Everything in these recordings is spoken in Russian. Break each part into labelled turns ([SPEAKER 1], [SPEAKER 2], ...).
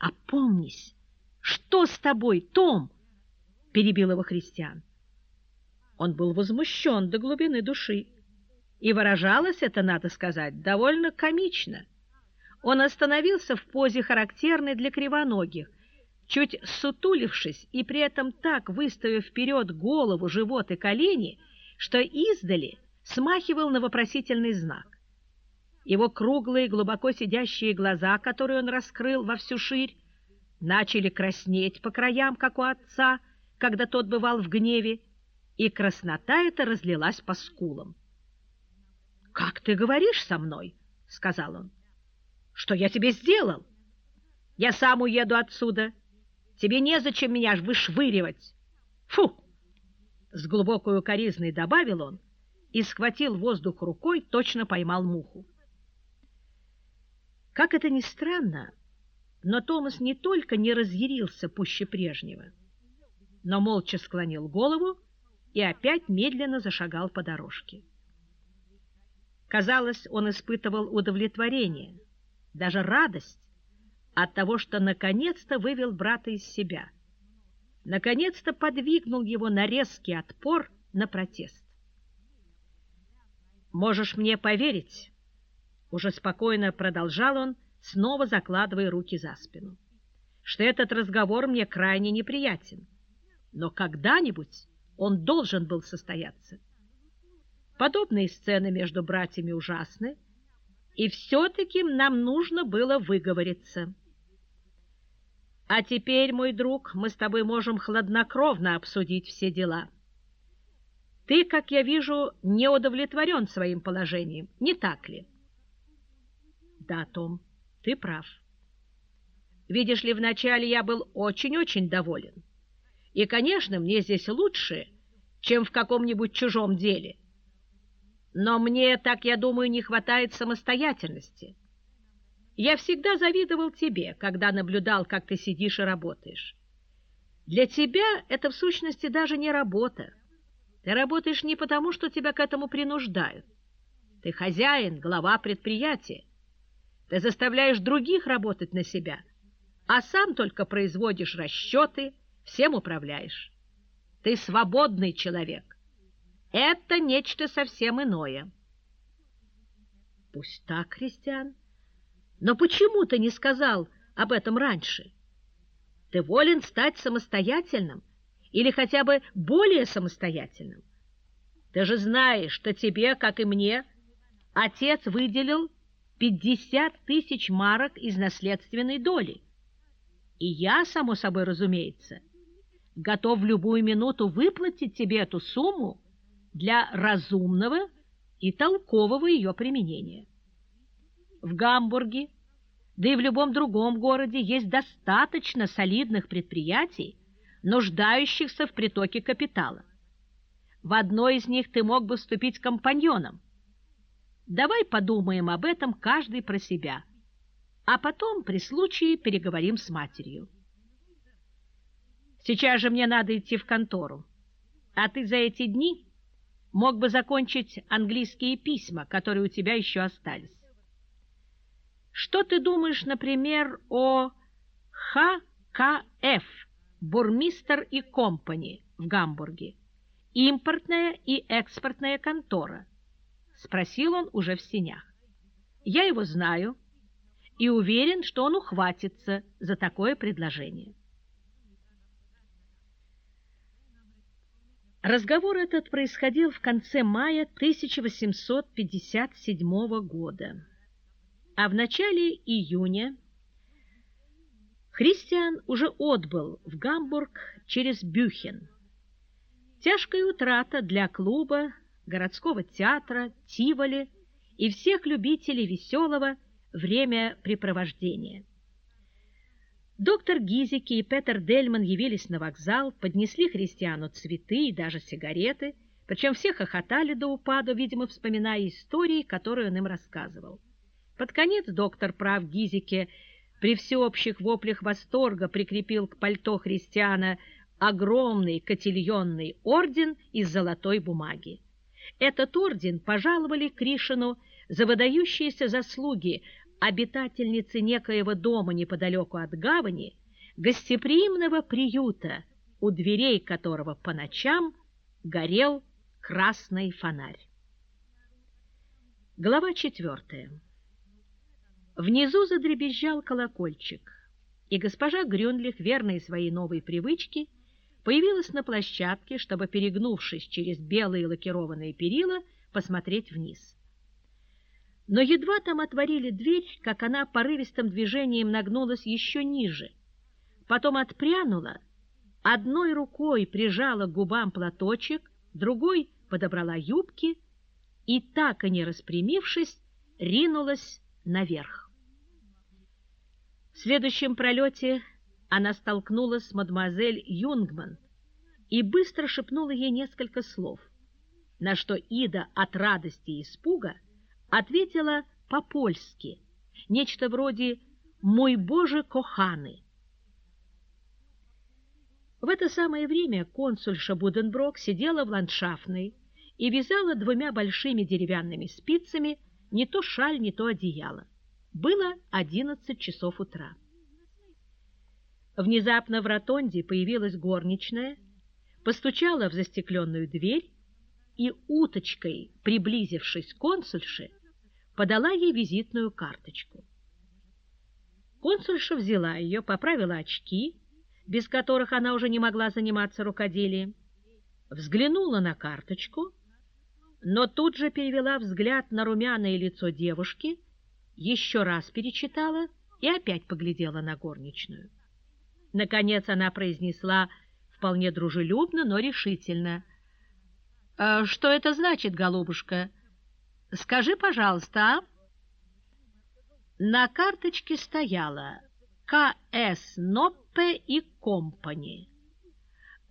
[SPEAKER 1] Опомнись! Что с тобой, Том? Перебил его Христиан. Он был возмущен до глубины души. И выражалось это, надо сказать, довольно комично. Он остановился в позе, характерной для кривоногих, чуть сутулившись и при этом так выставив вперед голову, живот и колени, что издали смахивал на вопросительный знак. Его круглые, глубоко сидящие глаза, которые он раскрыл во всю ширь, начали краснеть по краям, как у отца, когда тот бывал в гневе, и краснота эта разлилась по скулам. «Как ты говоришь со мной?» — сказал он. «Что я тебе сделал? Я сам уеду отсюда. Тебе незачем меня вышвыривать. Фу!» С глубокой укоризной добавил он и схватил воздух рукой, точно поймал муху. Как это ни странно, но Томас не только не разъярился пуще прежнего, но молча склонил голову и опять медленно зашагал по дорожке. Казалось, он испытывал удовлетворение, даже радость от того, что наконец-то вывел брата из себя, наконец-то подвигнул его на резкий отпор на протест. «Можешь мне поверить», — уже спокойно продолжал он, снова закладывая руки за спину, «что этот разговор мне крайне неприятен, но когда-нибудь он должен был состояться». Подобные сцены между братьями ужасны, и все-таки нам нужно было выговориться. А теперь, мой друг, мы с тобой можем хладнокровно обсудить все дела. Ты, как я вижу, не удовлетворен своим положением, не так ли? Да, Том, ты прав. Видишь ли, вначале я был очень-очень доволен. И, конечно, мне здесь лучше, чем в каком-нибудь чужом деле. Но мне, так я думаю, не хватает самостоятельности. Я всегда завидовал тебе, когда наблюдал, как ты сидишь и работаешь. Для тебя это в сущности даже не работа. Ты работаешь не потому, что тебя к этому принуждают. Ты хозяин, глава предприятия. Ты заставляешь других работать на себя, а сам только производишь расчеты, всем управляешь. Ты свободный человек. Это нечто совсем иное. Пусть так, Кристиан. Но почему ты не сказал об этом раньше? Ты волен стать самостоятельным или хотя бы более самостоятельным. Ты же знаешь, что тебе, как и мне, отец выделил 50 тысяч марок из наследственной доли. И я, само собой разумеется, готов в любую минуту выплатить тебе эту сумму, для разумного и толкового ее применения. В Гамбурге, да и в любом другом городе есть достаточно солидных предприятий, нуждающихся в притоке капитала. В одно из них ты мог бы вступить компаньоном. Давай подумаем об этом каждый про себя, а потом при случае переговорим с матерью. Сейчас же мне надо идти в контору, а ты за эти дни мог бы закончить английские письма, которые у тебя еще остались. Что ты думаешь, например, о ХКФ, Бурмистер и Компани в Гамбурге, импортная и экспортная контора? Спросил он уже в сенях. Я его знаю и уверен, что он ухватится за такое предложение. Разговор этот происходил в конце мая 1857 года, а в начале июня Христиан уже отбыл в Гамбург через Бюхен. Тяжкая утрата для клуба, городского театра, Тиволи и всех любителей веселого времяпрепровождения. Доктор Гизики и Петер Дельман явились на вокзал, поднесли христиану цветы и даже сигареты, причем все хохотали до упаду, видимо, вспоминая истории, которые он им рассказывал. Под конец доктор прав Гизике при всеобщих воплях восторга прикрепил к пальто христиана огромный котельонный орден из золотой бумаги. Этот орден пожаловали Кришину за выдающиеся заслуги обитательницы некоего дома неподалеку от гавани, гостеприимного приюта, у дверей которого по ночам горел красный фонарь. Глава четвертая. Внизу задребезжал колокольчик, и госпожа Грюнлих, верной своей новой привычке, появилась на площадке, чтобы, перегнувшись через белые лакированные перила, посмотреть вниз. Но едва там отворили дверь, как она порывистым движением нагнулась еще ниже, потом отпрянула, одной рукой прижала к губам платочек, другой подобрала юбки — и, так и не распрямившись, ринулась наверх. В следующем пролете она столкнулась с мадемуазель Юнгман и быстро шепнула ей несколько слов, на что Ида от радости и испуга ответила по-польски, нечто вроде «Мой Боже, коханы!». В это самое время консульша Буденброк сидела в ландшафтной, и вязала двумя большими деревянными спицами не то шаль, не то одеяло. Было одиннадцать часов утра. Внезапно в ротонде появилась горничная, постучала в застекленную дверь и уточкой, приблизившись к консульше, подала ей визитную карточку. Консульша взяла ее, поправила очки, без которых она уже не могла заниматься рукоделием, взглянула на карточку но тут же перевела взгляд на румяное лицо девушки, еще раз перечитала и опять поглядела на горничную. Наконец она произнесла вполне дружелюбно, но решительно. «Э, «Что это значит, голубушка? Скажи, пожалуйста, а?» На карточке стояло «КС Ноппе и Компани».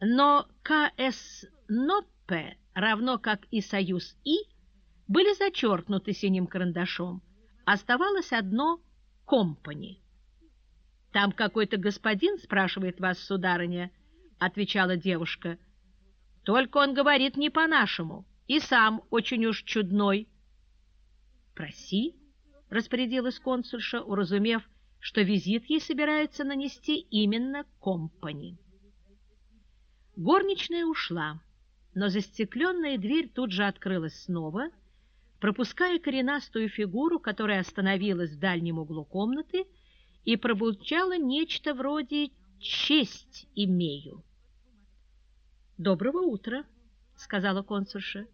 [SPEAKER 1] Но КС Ноппе равно как и союз «и», были зачеркнуты синим карандашом. Оставалось одно «компани». «Там какой-то господин спрашивает вас, сударыня», — отвечала девушка. «Только он говорит не по-нашему, и сам очень уж чудной». «Проси», — распорядилась консульша, уразумев, что визит ей собирается нанести именно компани. Горничная ушла но застекленная дверь тут же открылась снова, пропуская коренастую фигуру, которая остановилась в дальнем углу комнаты и пробурчала нечто вроде «честь имею». «Доброго утра», — сказала консульша.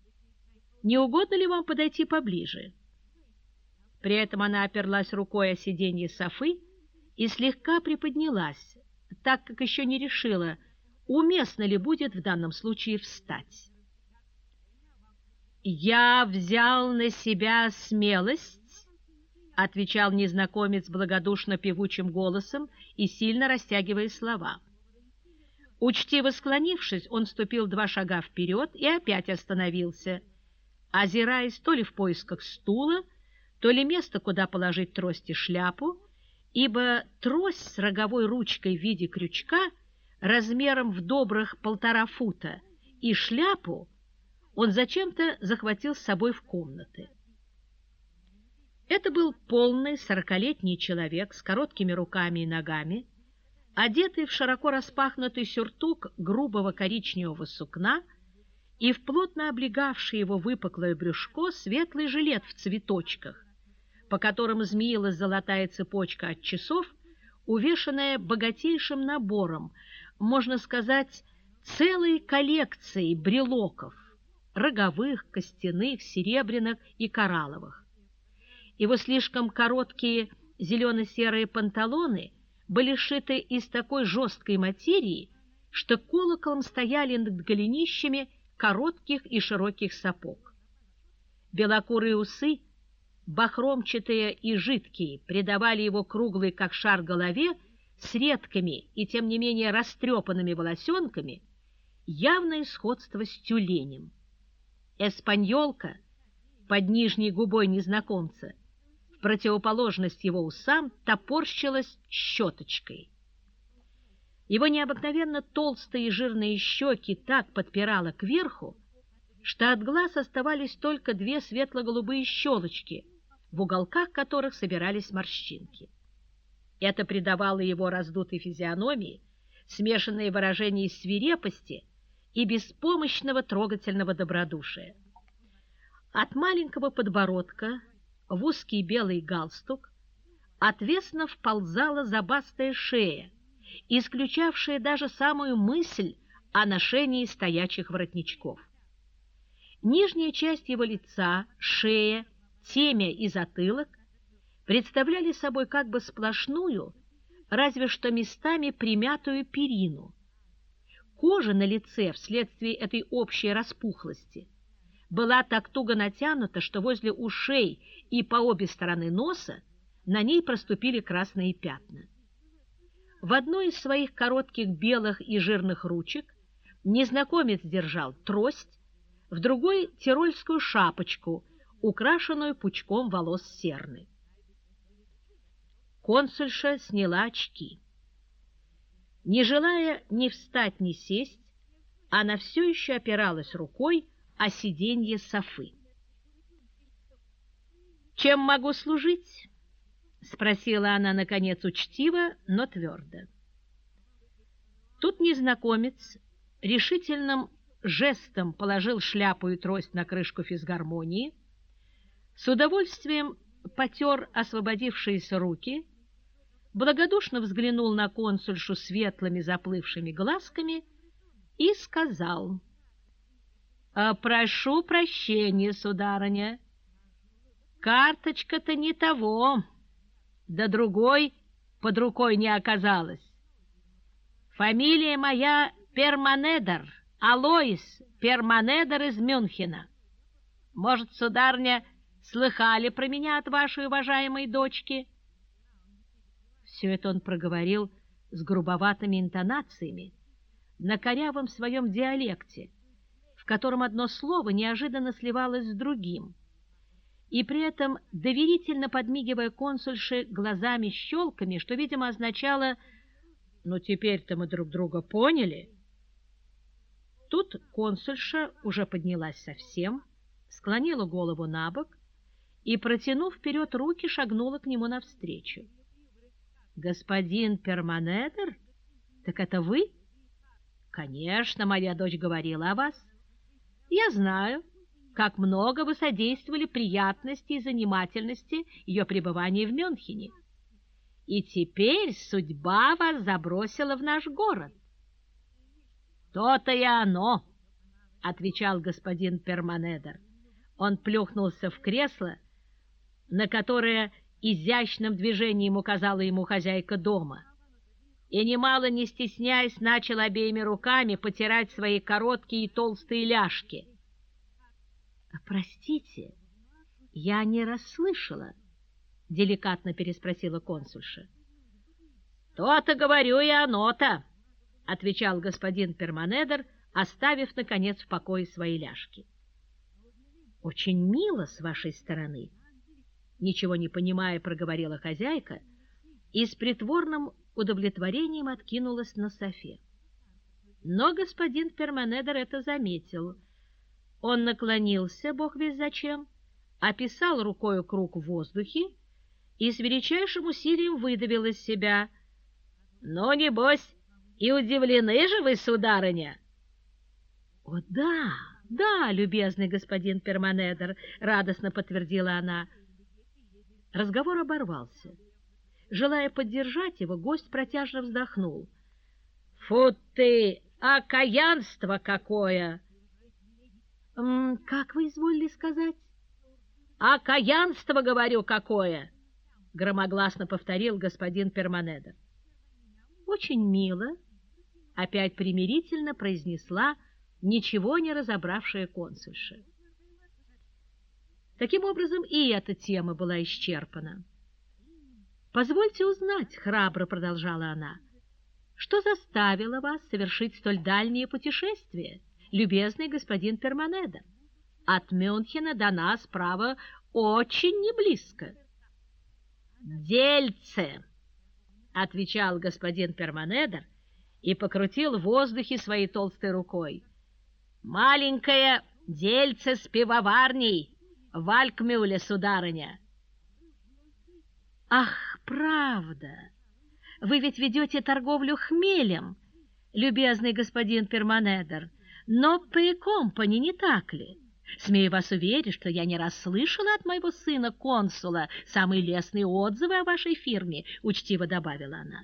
[SPEAKER 1] «Не угодно ли вам подойти поближе?» При этом она оперлась рукой о сиденье Софы и слегка приподнялась, так как еще не решила, уместно ли будет в данном случае встать. «Я взял на себя смелость», — отвечал незнакомец благодушно певучим голосом и сильно растягивая слова. Учтиво склонившись, он ступил два шага вперед и опять остановился, озираясь то ли в поисках стула, то ли места, куда положить трость и шляпу, ибо трость с роговой ручкой в виде крючка — размером в добрых полтора фута и шляпу он зачем-то захватил с собой в комнаты. Это был полный сорокалетний человек с короткими руками и ногами, одетый в широко распахнутый сюртук грубого коричневого сукна и в плотно облегавший его выпуклое брюшко светлый жилет в цветочках, по которым змеилась золотая цепочка от часов, увешанная богатейшим набором можно сказать, целой коллекцией брелоков, роговых, костяных, серебряных и коралловых. Его слишком короткие зелено-серые панталоны были сшиты из такой жесткой материи, что колоколом стояли над голенищами коротких и широких сапог. Белокурые усы, бахромчатые и жидкие, придавали его круглый, как шар, голове с редкими и, тем не менее, растрепанными волосенками явное сходство с тюленем. Эспаньолка под нижней губой незнакомца противоположность его усам топорщилась щеточкой. Его необыкновенно толстые и жирные щеки так подпирало кверху, что от глаз оставались только две светло-голубые щелочки, в уголках которых собирались морщинки. Это придавало его раздутой физиономии смешанные выражения свирепости и беспомощного трогательного добродушия. От маленького подбородка в узкий белый галстук отвесно вползала забастая шея, исключавшая даже самую мысль о ношении стоячих воротничков. Нижняя часть его лица, шея, темя и затылок представляли собой как бы сплошную, разве что местами примятую перину. Кожа на лице вследствие этой общей распухлости была так туго натянута, что возле ушей и по обе стороны носа на ней проступили красные пятна. В одной из своих коротких белых и жирных ручек незнакомец держал трость, в другой — тирольскую шапочку, украшенную пучком волос серны. Консульша сняла очки. Не желая ни встать, ни сесть, она все еще опиралась рукой о сиденье Софы. «Чем могу служить?» — спросила она, наконец, учтиво, но твердо. Тут незнакомец решительным жестом положил шляпу и трость на крышку физгармонии, с удовольствием потер освободившиеся руки благодушно взглянул на консульшу светлыми заплывшими глазками и сказал, «А, «Прошу прощения, сударыня, карточка-то не того, да другой под рукой не оказалось. Фамилия моя Перманедер, Алоис Перманедер из Мюнхена. Может, сударня, слыхали про меня от вашей уважаемой дочки?» Все это он проговорил с грубоватыми интонациями, на корявом своем диалекте, в котором одно слово неожиданно сливалось с другим, и при этом доверительно подмигивая консульше глазами-щелками, что, видимо, означало «ну теперь-то мы друг друга поняли». Тут консульша уже поднялась совсем, склонила голову на бок и, протянув вперед руки, шагнула к нему навстречу. «Господин Перманедер? Так это вы?» «Конечно, моя дочь говорила о вас. Я знаю, как много вы содействовали приятности и занимательности ее пребывания в Мюнхене. И теперь судьба вас забросила в наш город». «То-то и оно!» — отвечал господин Перманедер. Он плюхнулся в кресло, на которое изящным движением указала ему хозяйка дома. И, немало не стесняясь, начал обеими руками потирать свои короткие и толстые ляжки. — Простите, я не расслышала, — деликатно переспросила консульша. — То-то говорю и оно-то, — отвечал господин Перманедер, оставив, наконец, в покое свои ляжки. — Очень мило с вашей стороны, — ничего не понимая, проговорила хозяйка и с притворным удовлетворением откинулась на софе. Но господин Перманедер это заметил. Он наклонился, бог весь зачем, описал рукою круг в воздухе и с величайшим усилием выдавил из себя. «Ну, небось, и удивлены же вы, сударыня!» «О, да, да, любезный господин Перманедер!» — радостно подтвердила она — Разговор оборвался. Желая поддержать его, гость протяжно вздохнул. «Фу ты! Окаянство какое!» «Как вы изволили сказать?» «Окаянство, говорю, какое!» — громогласно повторил господин Перманедер. «Очень мило!» — опять примирительно произнесла ничего не разобравшая консульша. Таким образом, и эта тема была исчерпана. «Позвольте узнать», — храбро продолжала она, «что заставило вас совершить столь дальнее путешествие, любезный господин Перманеда? От Мюнхена до нас, право, очень не близко». «Дельце!» — отвечал господин Перманедер и покрутил в воздухе своей толстой рукой. «Маленькое дельце с пивоварней!» в Алькмюле, сударыня. Ах, правда! Вы ведь ведете торговлю хмелем, любезный господин Перманедер, но при компани, не так ли? Смею вас уверить, что я не раз слышала от моего сына-консула самые лестные отзывы о вашей фирме, — учтиво добавила она.